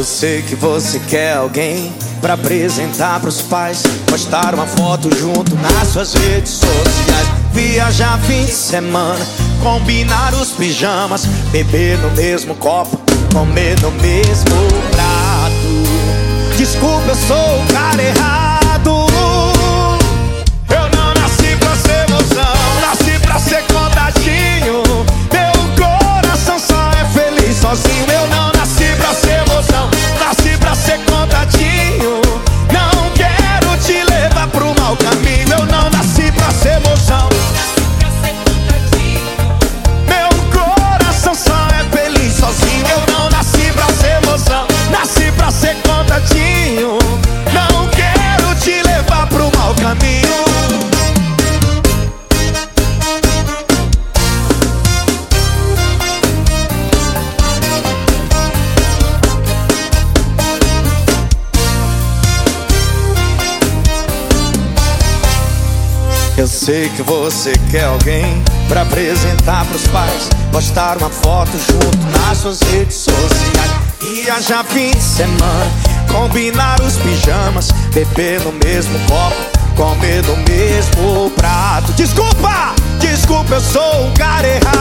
Eu sei que você quer alguém pra apresentar pros pais. Postar uma foto junto nas suas redes sociais. Viajar fim de semana, combinar os pijamas. Beber no mesmo copo, comer no mesmo prato. Desculpa, eu sou o cara errado. Eu sei que você quer alguém pra apresentar pros pais. Postar uma foto junto nas suas redes sociais. Viajar fim de semana, combinar os pijamas. Beber no mesmo copo, comer do mesmo prato. Desculpa, desculpa, eu sou o cara errado.